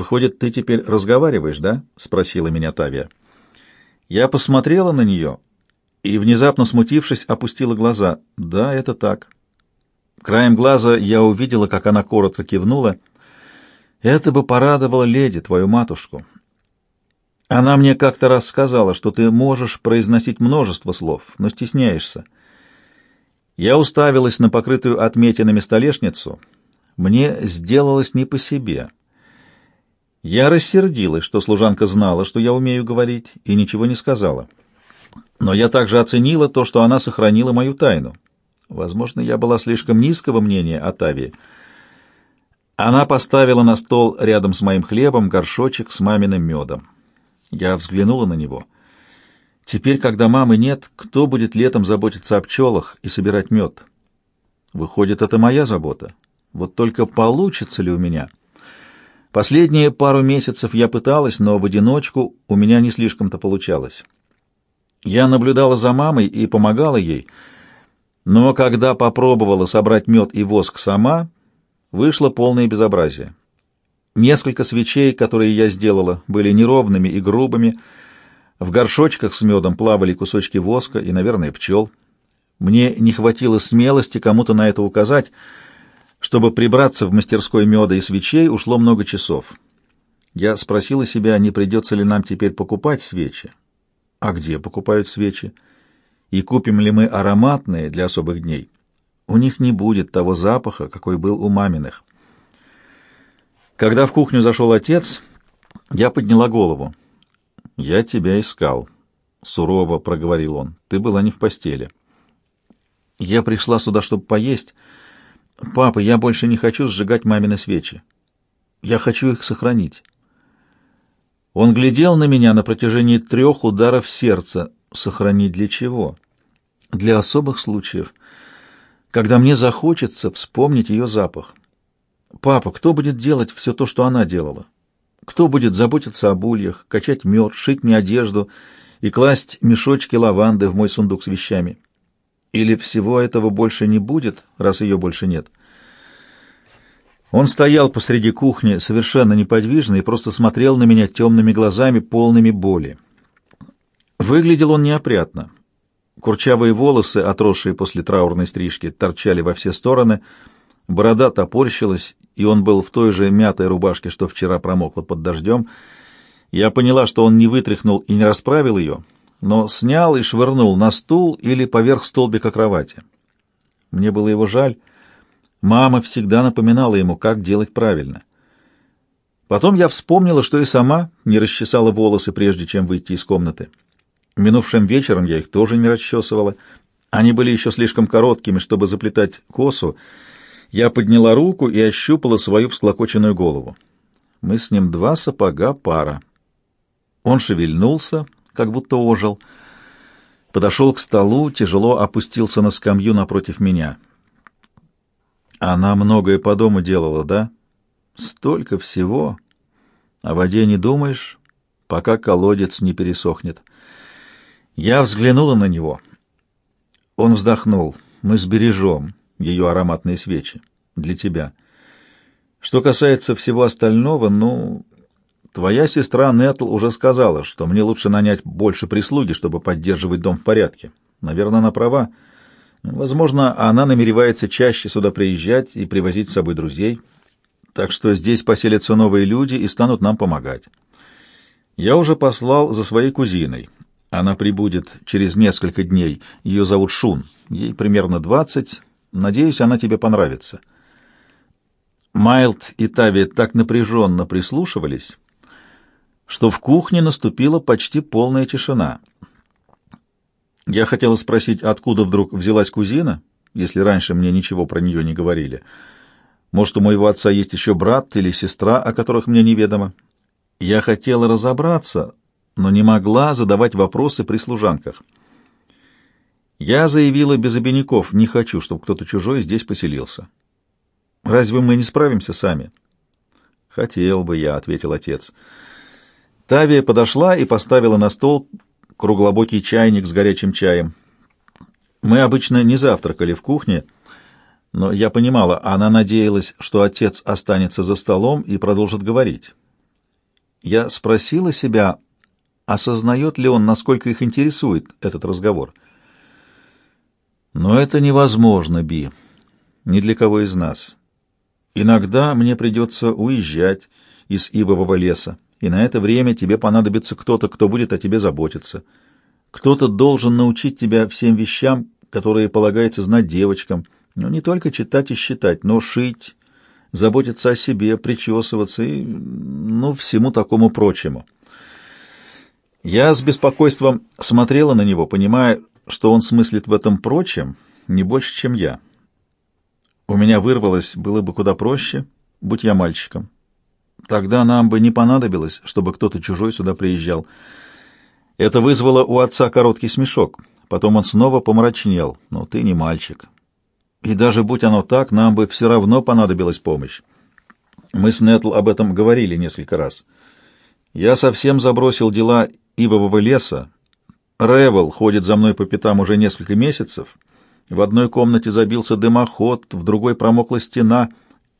«Выходит, ты теперь разговариваешь, да?» — спросила меня Тавия. Я посмотрела на нее и, внезапно смутившись, опустила глаза. «Да, это так». Краем глаза я увидела, как она коротко кивнула. «Это бы порадовало леди, твою матушку. Она мне как-то раз сказала, что ты можешь произносить множество слов, но стесняешься. Я уставилась на покрытую отметинами столешницу. Мне сделалось не по себе». Я рассердилась, что служанка знала, что я умею говорить, и ничего не сказала. Но я также оценила то, что она сохранила мою тайну. Возможно, я была слишком низкого мнения о Тавии. Она поставила на стол рядом с моим хлебом горшочек с маминым медом. Я взглянула на него. Теперь, когда мамы нет, кто будет летом заботиться о пчелах и собирать мед? Выходит, это моя забота. Вот только получится ли у меня?» Последние пару месяцев я пыталась, но в одиночку у меня не слишком-то получалось. Я наблюдала за мамой и помогала ей, но когда попробовала собрать мед и воск сама, вышло полное безобразие. Несколько свечей, которые я сделала, были неровными и грубыми. В горшочках с медом плавали кусочки воска и, наверное, пчел. Мне не хватило смелости кому-то на это указать — чтобы прибраться в мастерской меда и свечей, ушло много часов. Я спросила себя, не придется ли нам теперь покупать свечи. А где покупают свечи? И купим ли мы ароматные для особых дней? У них не будет того запаха, какой был у маминых. Когда в кухню зашел отец, я подняла голову. «Я тебя искал», — сурово проговорил он. «Ты была не в постели». «Я пришла сюда, чтобы поесть». «Папа, я больше не хочу сжигать мамины свечи. Я хочу их сохранить». Он глядел на меня на протяжении трех ударов сердца. Сохранить для чего? Для особых случаев, когда мне захочется вспомнить ее запах. «Папа, кто будет делать все то, что она делала? Кто будет заботиться об ульях, качать мед, шить мне одежду и класть мешочки лаванды в мой сундук с вещами?» Или всего этого больше не будет, раз ее больше нет? Он стоял посреди кухни, совершенно неподвижно, и просто смотрел на меня темными глазами, полными боли. Выглядел он неопрятно. Курчавые волосы, отросшие после траурной стрижки, торчали во все стороны, борода топорщилась, и он был в той же мятой рубашке, что вчера промокла под дождем. Я поняла, что он не вытряхнул и не расправил ее, но снял и швырнул на стул или поверх столбика кровати. Мне было его жаль. Мама всегда напоминала ему, как делать правильно. Потом я вспомнила, что и сама не расчесала волосы, прежде чем выйти из комнаты. Минувшим вечером я их тоже не расчесывала. Они были еще слишком короткими, чтобы заплетать косу. Я подняла руку и ощупала свою всклокоченную голову. Мы с ним два сапога пара. Он шевельнулся, как будто ожил. Подошел к столу, тяжело опустился на скамью напротив меня. Она многое по дому делала, да? Столько всего. О воде не думаешь, пока колодец не пересохнет. Я взглянула на него. Он вздохнул. Мы сбережем ее ароматные свечи для тебя. Что касается всего остального, ну, Твоя сестра Нетл уже сказала, что мне лучше нанять больше прислуги, чтобы поддерживать дом в порядке. Наверное, она права. Возможно, она намеревается чаще сюда приезжать и привозить с собой друзей. Так что здесь поселятся новые люди и станут нам помогать. Я уже послал за своей кузиной. Она прибудет через несколько дней. Ее зовут Шун. Ей примерно двадцать. Надеюсь, она тебе понравится. Майлд и Тави так напряженно прислушивались, что в кухне наступила почти полная тишина. Я хотела спросить, откуда вдруг взялась кузина, если раньше мне ничего про нее не говорили. Может, у моего отца есть еще брат или сестра, о которых мне неведомо. Я хотела разобраться, но не могла задавать вопросы при служанках. Я заявила без обиняков, не хочу, чтобы кто-то чужой здесь поселился. Разве мы не справимся сами? Хотел бы я, — ответил отец. — Тавия подошла и поставила на стол круглобокий чайник с горячим чаем. Мы обычно не завтракали в кухне, но я понимала, она надеялась, что отец останется за столом и продолжит говорить. Я спросила себя, осознает ли он, насколько их интересует этот разговор. Но это невозможно, Би. Ни для кого из нас. Иногда мне придется уезжать из ивового леса, и на это время тебе понадобится кто-то, кто будет о тебе заботиться. Кто-то должен научить тебя всем вещам, которые полагается знать девочкам, но не только читать и считать, но шить, заботиться о себе, причесываться и, ну, всему такому прочему. Я с беспокойством смотрела на него, понимая, что он смыслит в этом прочем не больше, чем я. У меня вырвалось, было бы куда проще, будь я мальчиком. Тогда нам бы не понадобилось, чтобы кто-то чужой сюда приезжал. Это вызвало у отца короткий смешок. Потом он снова помрачнел. «Ну, ты не мальчик. И даже будь оно так, нам бы все равно понадобилась помощь. Мы с Нетл об этом говорили несколько раз. Я совсем забросил дела ивового леса. Ревел ходит за мной по пятам уже несколько месяцев. В одной комнате забился дымоход, в другой промокла стена.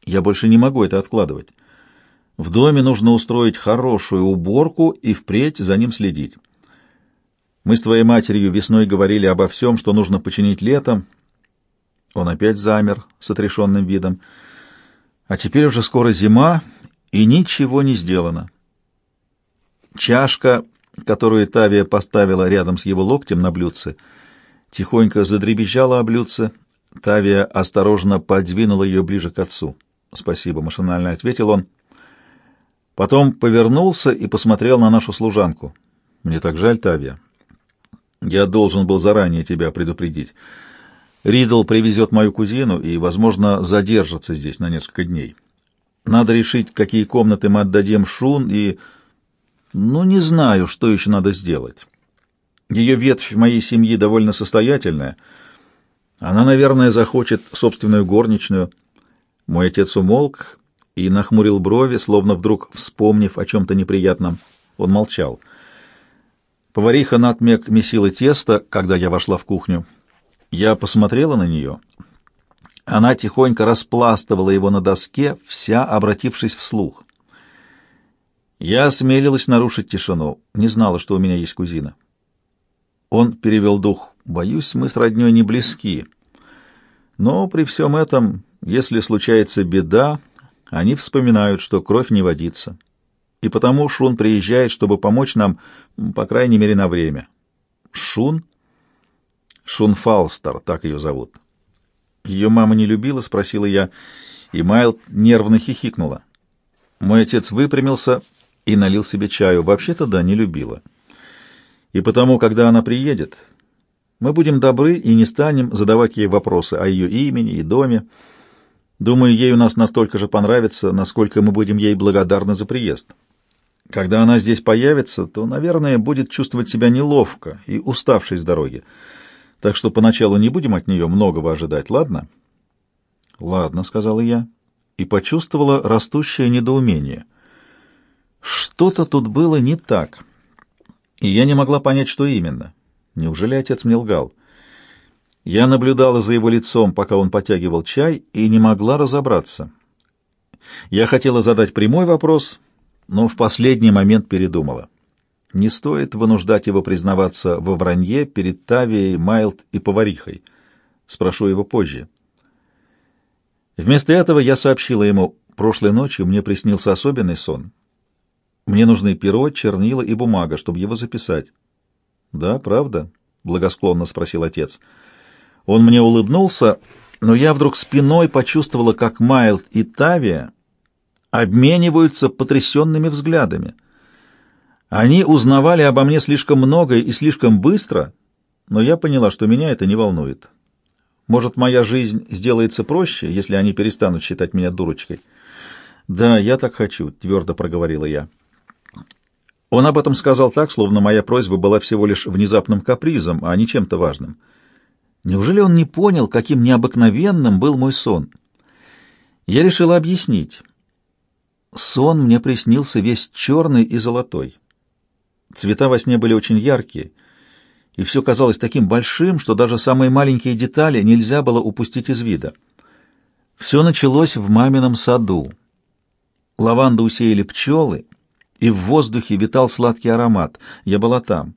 Я больше не могу это откладывать. В доме нужно устроить хорошую уборку и впредь за ним следить. Мы с твоей матерью весной говорили обо всем, что нужно починить летом, он опять замер с отрешенным видом. А теперь уже скоро зима, и ничего не сделано. Чашка, которую Тавия поставила рядом с его локтем на блюдце, тихонько задребезжала о блюдце. Тавия осторожно подвинула ее ближе к отцу. «Спасибо», — машинально ответил он. Потом повернулся и посмотрел на нашу служанку. «Мне так жаль, Тавия. Я должен был заранее тебя предупредить». Ридл привезет мою кузину и, возможно, задержится здесь на несколько дней. Надо решить, какие комнаты мы отдадим Шун и... Ну, не знаю, что еще надо сделать. Ее ветвь моей семьи довольно состоятельная. Она, наверное, захочет собственную горничную. Мой отец умолк и нахмурил брови, словно вдруг вспомнив о чем-то неприятном. Он молчал. Повариха натмек месила тесто, когда я вошла в кухню. Я посмотрела на нее. Она тихонько распластывала его на доске, вся обратившись вслух. Я осмелилась нарушить тишину, не знала, что у меня есть кузина. Он перевел дух. «Боюсь, мы с роднёй не близки. Но при всем этом, если случается беда, они вспоминают, что кровь не водится. И потому Шун приезжает, чтобы помочь нам, по крайней мере, на время». «Шун?» Шунфалстер, так ее зовут. Ее мама не любила, спросила я, и Майл нервно хихикнула. Мой отец выпрямился и налил себе чаю. Вообще-то да, не любила. И потому, когда она приедет, мы будем добры и не станем задавать ей вопросы о ее имени и доме. Думаю, ей у нас настолько же понравится, насколько мы будем ей благодарны за приезд. Когда она здесь появится, то, наверное, будет чувствовать себя неловко и уставшей с дороги так что поначалу не будем от нее многого ожидать, ладно? — Ладно, — сказала я, и почувствовала растущее недоумение. Что-то тут было не так, и я не могла понять, что именно. Неужели отец мне лгал? Я наблюдала за его лицом, пока он потягивал чай, и не могла разобраться. Я хотела задать прямой вопрос, но в последний момент передумала. Не стоит вынуждать его признаваться во вранье перед Тавией, Майлд и поварихой. Спрошу его позже. Вместо этого я сообщила ему, прошлой ночью мне приснился особенный сон. Мне нужны перо, чернила и бумага, чтобы его записать. «Да, правда?» — благосклонно спросил отец. Он мне улыбнулся, но я вдруг спиной почувствовала, как Майлд и Тавия обмениваются потрясенными взглядами — они узнавали обо мне слишком много и слишком быстро, но я поняла, что меня это не волнует. Может, моя жизнь сделается проще, если они перестанут считать меня дурочкой? Да, я так хочу, твердо проговорила я. Он об этом сказал так, словно моя просьба была всего лишь внезапным капризом, а не чем-то важным. Неужели он не понял, каким необыкновенным был мой сон? Я решила объяснить. Сон мне приснился весь черный и золотой. Цвета во сне были очень яркие, и все казалось таким большим, что даже самые маленькие детали нельзя было упустить из вида. Все началось в мамином саду. Лаванду усеяли пчелы, и в воздухе витал сладкий аромат. Я была там.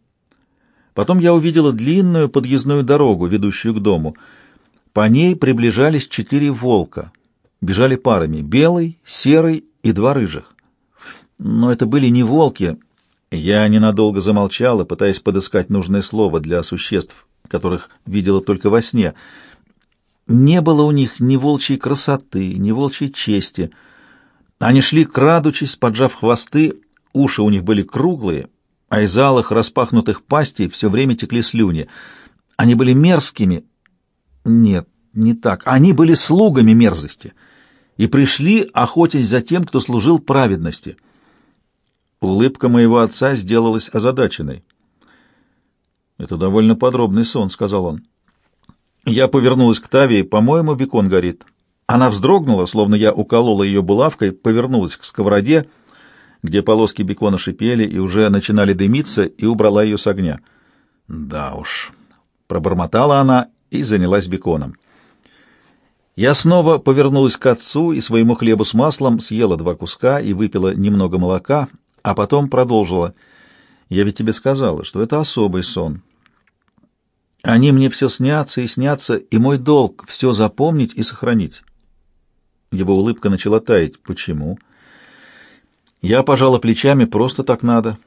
Потом я увидела длинную подъездную дорогу, ведущую к дому. По ней приближались четыре волка. Бежали парами — белый, серый и два рыжих. Но это были не волки. Я ненадолго замолчала, пытаясь подыскать нужное слово для существ, которых видела только во сне. Не было у них ни волчьей красоты, ни волчьей чести. Они шли, крадучись, поджав хвосты, уши у них были круглые, а из алых распахнутых пастей все время текли слюни. Они были мерзкими. Нет, не так. Они были слугами мерзости и пришли, охотясь за тем, кто служил праведности. Улыбка моего отца сделалась озадаченной. «Это довольно подробный сон», — сказал он. Я повернулась к Тавии. «По-моему, бекон горит». Она вздрогнула, словно я уколола ее булавкой, повернулась к сковороде, — где полоски бекона шипели и уже начинали дымиться, и убрала ее с огня. «Да уж», — пробормотала она и занялась беконом. Я снова повернулась к отцу и своему хлебу с маслом, съела два куска и выпила немного молока, а потом продолжила. «Я ведь тебе сказала, что это особый сон. Они мне все снятся и снятся, и мой долг — все запомнить и сохранить». Его улыбка начала таять. «Почему?» Я пожала плечами, просто так надо.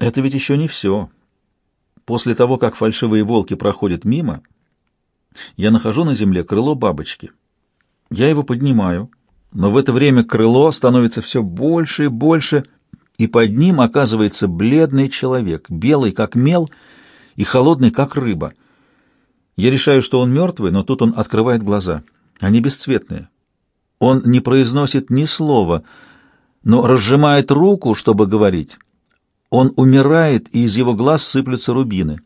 Это ведь еще не все. После того, как фальшивые волки проходят мимо, я нахожу на земле крыло бабочки. Я его поднимаю, но в это время крыло становится все больше и больше, и под ним оказывается бледный человек, белый как мел и холодный как рыба. Я решаю, что он мертвый, но тут он открывает глаза. Они бесцветные. Он не произносит ни слова — но разжимает руку, чтобы говорить. Он умирает, и из его глаз сыплются рубины.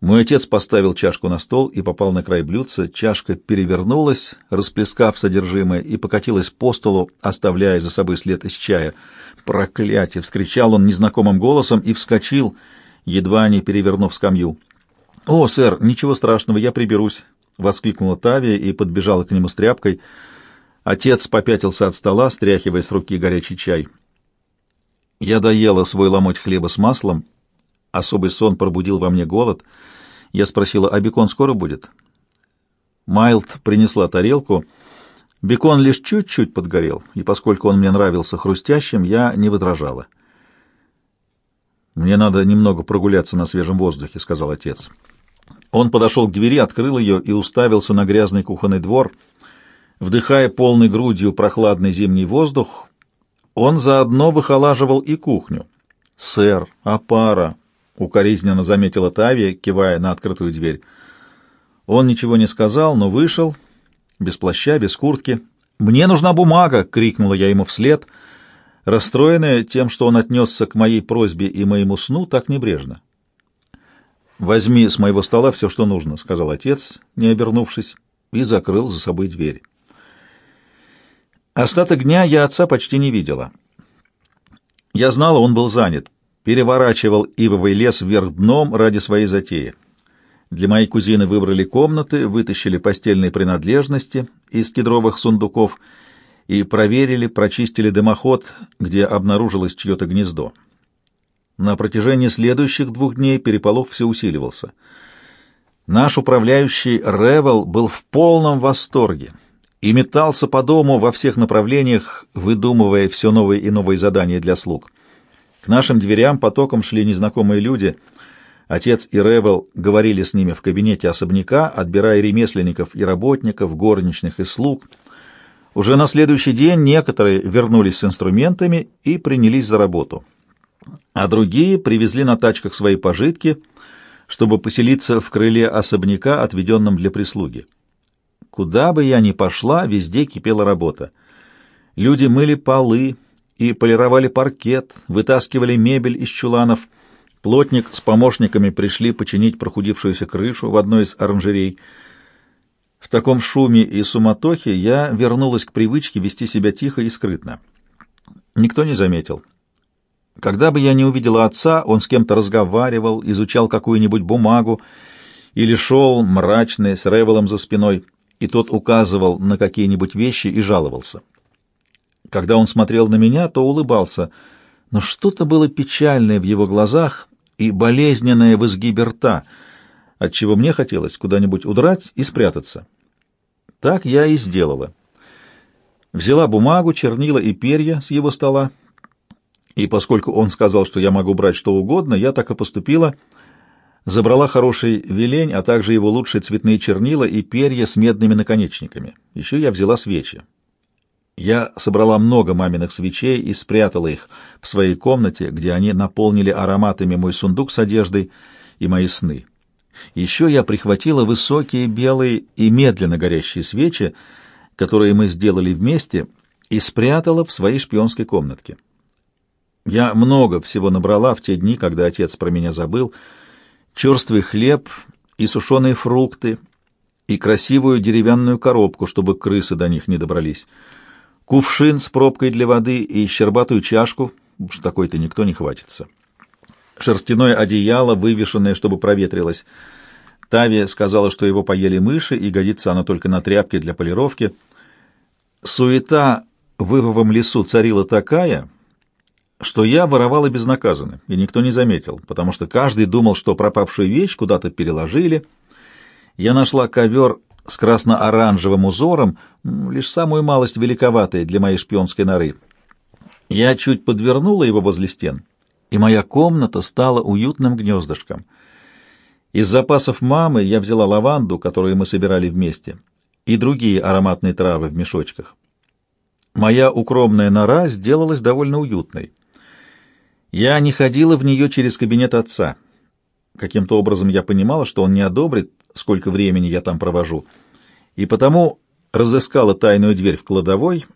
Мой отец поставил чашку на стол и попал на край блюдца. Чашка перевернулась, расплескав содержимое, и покатилась по столу, оставляя за собой след из чая. «Проклятие!» — вскричал он незнакомым голосом и вскочил, едва не перевернув скамью. «О, сэр, ничего страшного, я приберусь!» — воскликнула Тавия и подбежала к нему с тряпкой — Отец попятился от стола, стряхивая с руки горячий чай. Я доела свой ломоть хлеба с маслом. Особый сон пробудил во мне голод. Я спросила, а бекон скоро будет? Майлд принесла тарелку. Бекон лишь чуть-чуть подгорел, и поскольку он мне нравился хрустящим, я не возражала. «Мне надо немного прогуляться на свежем воздухе», — сказал отец. Он подошел к двери, открыл ее и уставился на грязный кухонный двор — Вдыхая полной грудью прохладный зимний воздух, он заодно выхолаживал и кухню. «Сэр, а пара?» — укоризненно заметила Тавия, кивая на открытую дверь. Он ничего не сказал, но вышел, без плаща, без куртки. «Мне нужна бумага!» — крикнула я ему вслед, расстроенная тем, что он отнесся к моей просьбе и моему сну так небрежно. «Возьми с моего стола все, что нужно», — сказал отец, не обернувшись, и закрыл за собой дверь. Остаток дня я отца почти не видела. Я знала, он был занят, переворачивал ивовый лес вверх дном ради своей затеи. Для моей кузины выбрали комнаты, вытащили постельные принадлежности из кедровых сундуков и проверили, прочистили дымоход, где обнаружилось чье-то гнездо. На протяжении следующих двух дней переполох все усиливался. Наш управляющий Ревел был в полном восторге и метался по дому во всех направлениях, выдумывая все новые и новые задания для слуг. К нашим дверям потоком шли незнакомые люди. Отец и Ревел говорили с ними в кабинете особняка, отбирая ремесленников и работников, горничных и слуг. Уже на следующий день некоторые вернулись с инструментами и принялись за работу. А другие привезли на тачках свои пожитки, чтобы поселиться в крыле особняка, отведенном для прислуги. Куда бы я ни пошла, везде кипела работа. Люди мыли полы и полировали паркет, вытаскивали мебель из чуланов. Плотник с помощниками пришли починить прохудившуюся крышу в одной из оранжерей. В таком шуме и суматохе я вернулась к привычке вести себя тихо и скрытно. Никто не заметил. Когда бы я не увидела отца, он с кем-то разговаривал, изучал какую-нибудь бумагу или шел мрачный с Ревелом за спиной и тот указывал на какие-нибудь вещи и жаловался. Когда он смотрел на меня, то улыбался, но что-то было печальное в его глазах и болезненное в изгибе рта, отчего мне хотелось куда-нибудь удрать и спрятаться. Так я и сделала. Взяла бумагу, чернила и перья с его стола, и поскольку он сказал, что я могу брать что угодно, я так и поступила — Забрала хороший велень, а также его лучшие цветные чернила и перья с медными наконечниками. Еще я взяла свечи. Я собрала много маминых свечей и спрятала их в своей комнате, где они наполнили ароматами мой сундук с одеждой и мои сны. Еще я прихватила высокие белые и медленно горящие свечи, которые мы сделали вместе, и спрятала в своей шпионской комнатке. Я много всего набрала в те дни, когда отец про меня забыл — черствый хлеб и сушеные фрукты, и красивую деревянную коробку, чтобы крысы до них не добрались, кувшин с пробкой для воды и щербатую чашку, уж такой-то никто не хватится. Шерстяное одеяло, вывешенное, чтобы проветрилось. Тави сказала, что его поели мыши, и годится оно только на тряпке для полировки. Суета в Ивовом лесу царила такая, что я воровала безнаказанно, и никто не заметил, потому что каждый думал, что пропавшую вещь куда-то переложили. Я нашла ковер с красно-оранжевым узором, лишь самую малость великоватый для моей шпионской норы. Я чуть подвернула его возле стен, и моя комната стала уютным гнездышком. Из запасов мамы я взяла лаванду, которую мы собирали вместе, и другие ароматные травы в мешочках. Моя укромная нора сделалась довольно уютной. Я не ходила в нее через кабинет отца. Каким-то образом я понимала, что он не одобрит, сколько времени я там провожу, и потому разыскала тайную дверь в кладовой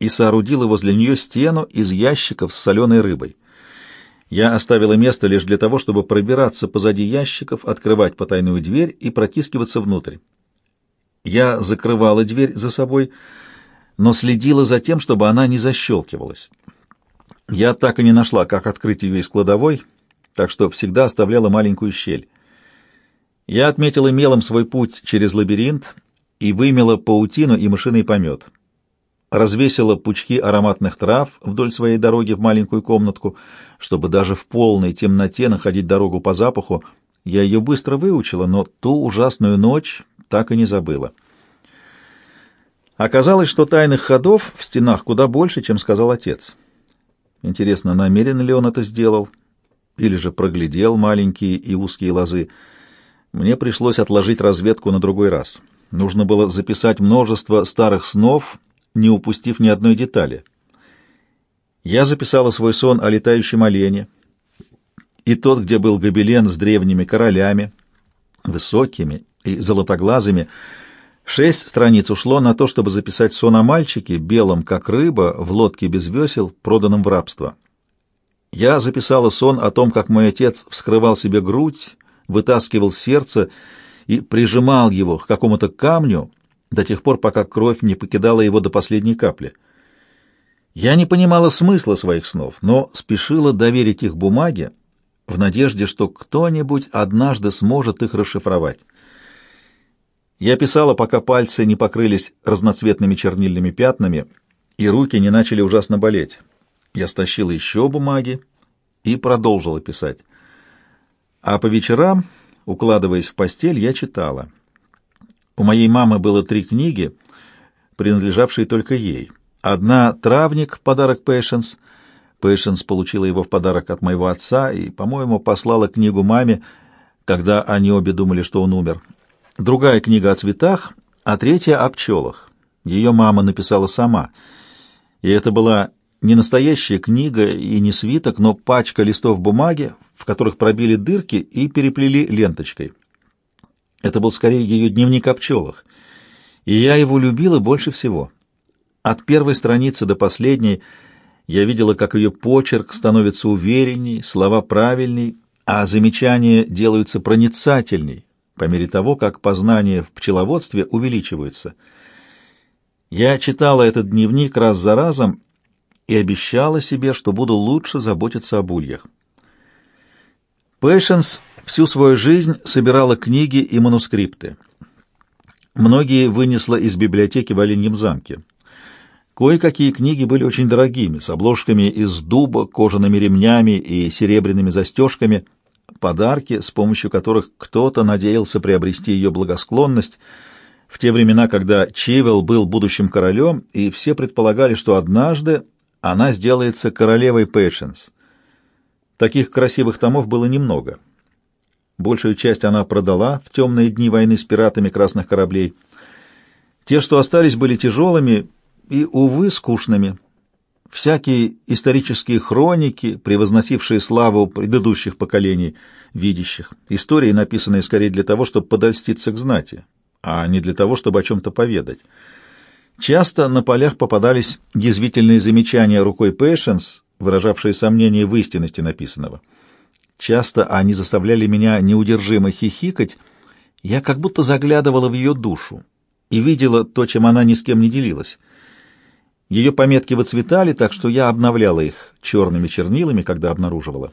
и соорудила возле нее стену из ящиков с соленой рыбой. Я оставила место лишь для того, чтобы пробираться позади ящиков, открывать потайную дверь и протискиваться внутрь. Я закрывала дверь за собой, но следила за тем, чтобы она не защелкивалась. Я так и не нашла, как открыть ее из кладовой, так что всегда оставляла маленькую щель. Я отметила мелом свой путь через лабиринт и вымела паутину и мышиный помет. Развесила пучки ароматных трав вдоль своей дороги в маленькую комнатку, чтобы даже в полной темноте находить дорогу по запаху. Я ее быстро выучила, но ту ужасную ночь так и не забыла. Оказалось, что тайных ходов в стенах куда больше, чем сказал отец. Интересно, намеренно ли он это сделал? Или же проглядел маленькие и узкие лозы? Мне пришлось отложить разведку на другой раз. Нужно было записать множество старых снов, не упустив ни одной детали. Я записала свой сон о летающем олене, и тот, где был гобелен с древними королями, высокими и золотоглазыми, Шесть страниц ушло на то, чтобы записать сон о мальчике, белом как рыба, в лодке без весел, проданном в рабство. Я записала сон о том, как мой отец вскрывал себе грудь, вытаскивал сердце и прижимал его к какому-то камню до тех пор, пока кровь не покидала его до последней капли. Я не понимала смысла своих снов, но спешила доверить их бумаге в надежде, что кто-нибудь однажды сможет их расшифровать. Я писала, пока пальцы не покрылись разноцветными чернильными пятнами, и руки не начали ужасно болеть. Я стащила еще бумаги и продолжила писать. А по вечерам, укладываясь в постель, я читала. У моей мамы было три книги, принадлежавшие только ей. Одна «Травник», подарок Пэшенс. Пэшенс получила его в подарок от моего отца и, по-моему, послала книгу маме, когда они обе думали, что он умер другая книга о цветах, а третья о пчелах. Ее мама написала сама. И это была не настоящая книга и не свиток, но пачка листов бумаги, в которых пробили дырки и переплели ленточкой. Это был скорее ее дневник о пчелах. И я его любила больше всего. От первой страницы до последней я видела, как ее почерк становится уверенней, слова правильней, а замечания делаются проницательней, по мере того, как познания в пчеловодстве увеличиваются. Я читала этот дневник раз за разом и обещала себе, что буду лучше заботиться об ульях. Пэшенс всю свою жизнь собирала книги и манускрипты. Многие вынесла из библиотеки в Оленьем замке. Кое-какие книги были очень дорогими, с обложками из дуба, кожаными ремнями и серебряными застежками, подарки, с помощью которых кто-то надеялся приобрести ее благосклонность в те времена, когда Чивел был будущим королем, и все предполагали, что однажды она сделается королевой Пэйшенс. Таких красивых томов было немного. Большую часть она продала в темные дни войны с пиратами красных кораблей. Те, что остались, были тяжелыми и, увы, скучными. Всякие исторические хроники, превозносившие славу предыдущих поколений видящих, истории, написанные скорее для того, чтобы подольститься к знати, а не для того, чтобы о чем-то поведать. Часто на полях попадались язвительные замечания рукой Пэйшенс, выражавшие сомнения в истинности написанного. Часто они заставляли меня неудержимо хихикать, я как будто заглядывала в ее душу и видела то, чем она ни с кем не делилась. Ее пометки выцветали, так что я обновляла их черными чернилами, когда обнаруживала.